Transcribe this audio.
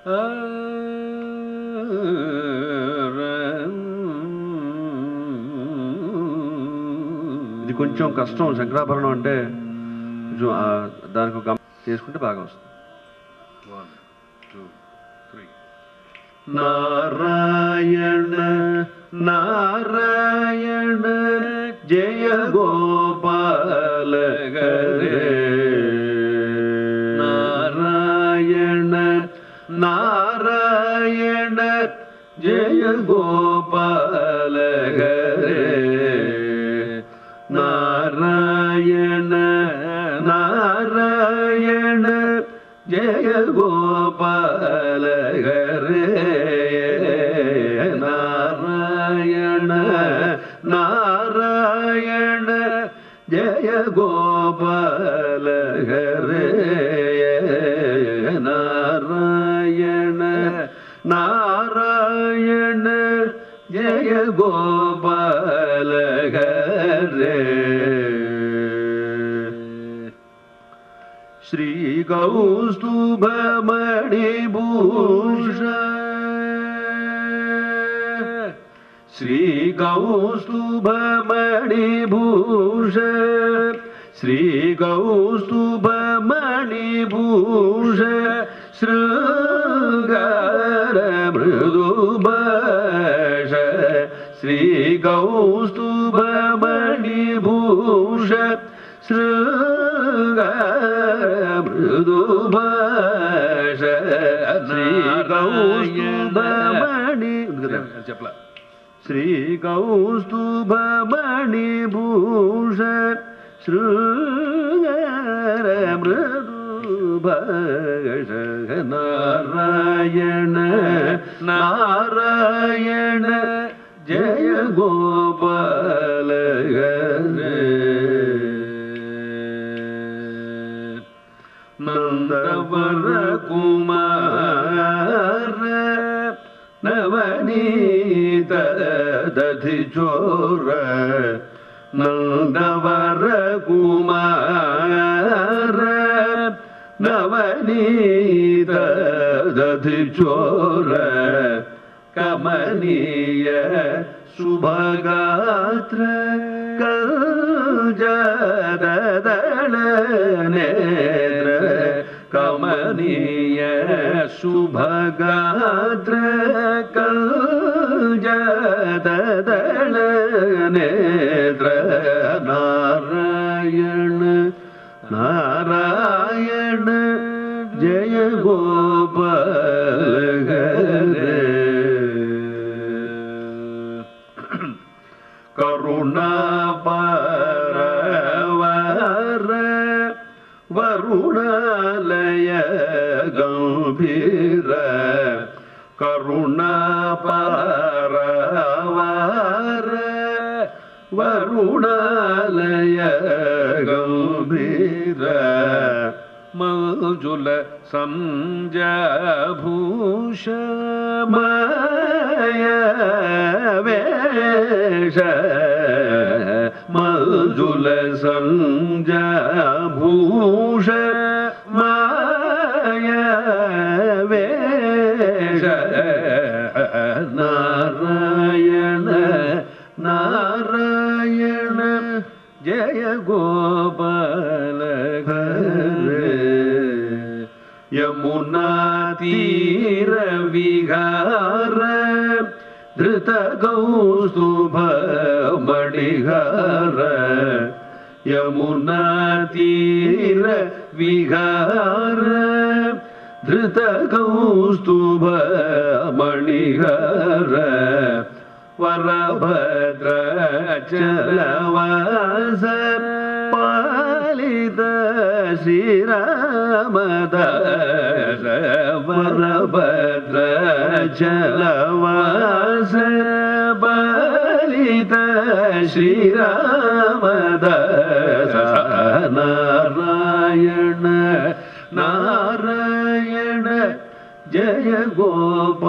ఇది కొంచెం కష్టం శంకరాభరణం అంటే కొంచెం దానికి ఒక చేసుకుంటే బాగా వస్తుంది నారాయణ నారాయణ జయ గోపాల గరే నారాయణ നാരായണ ജയ ഗോപാലകരേ. നാരായണ നാരായണ ജയ ഗോപാലകരേ. നാരായണ നാരായണ ജയ ഗോപാലകരേ. നാരായണ நாராயண நாராயண ஜெய கோபாலகரே. ஸ்ரீ கௌஸ்துபமணிபூஷ ஸ்ரீ கௌஸ்துபமணிபூஷ श्रीगौस्तुभमणिभूष श्र ശൃംഗമൃദുഭാഷ ശ്രീകൗസ്തുഭമണി ഭൂഷ ശ്രീകൗസ്തുഭമണിഭൂഷ ശൃംഗമൃദുഭാഷ നാരായണ നാരായണ நந்தவர் குமார நவநீத ததிச்சோர நந்தவர் குமார நவநீத ததிச்சோர कमनीय शुभगात्र कल जद नीय सुभगात्र कल नेत्र नारायण नारायण जय गोपाल करुणा पर वरुणालय வீர கருணா பாரவார வருணாலய கம்பீர மஞ்சுல சஞ்சபூஷமய வேஷ மஞ்சுல சஞ்சபூஷ மா நாராயண நாராயண ஜெய கோபால யமுனா தீர விகார திருத கௌசுபடிகார யமுனா தீர விகார धृतकौस्तुभमणिहर ವರಭದ್ರಚಲವಾಸ ಪಾಲಿತ ಶ್ರೀರಾಮದ ವರಭದ್ರಚಲವಾಸ ಪಾಲಿತ ಶ್ರೀರಾಮದ ನಾರಾಯಣ ನಾರಾಯಣ ಜಯ ಗೋಪ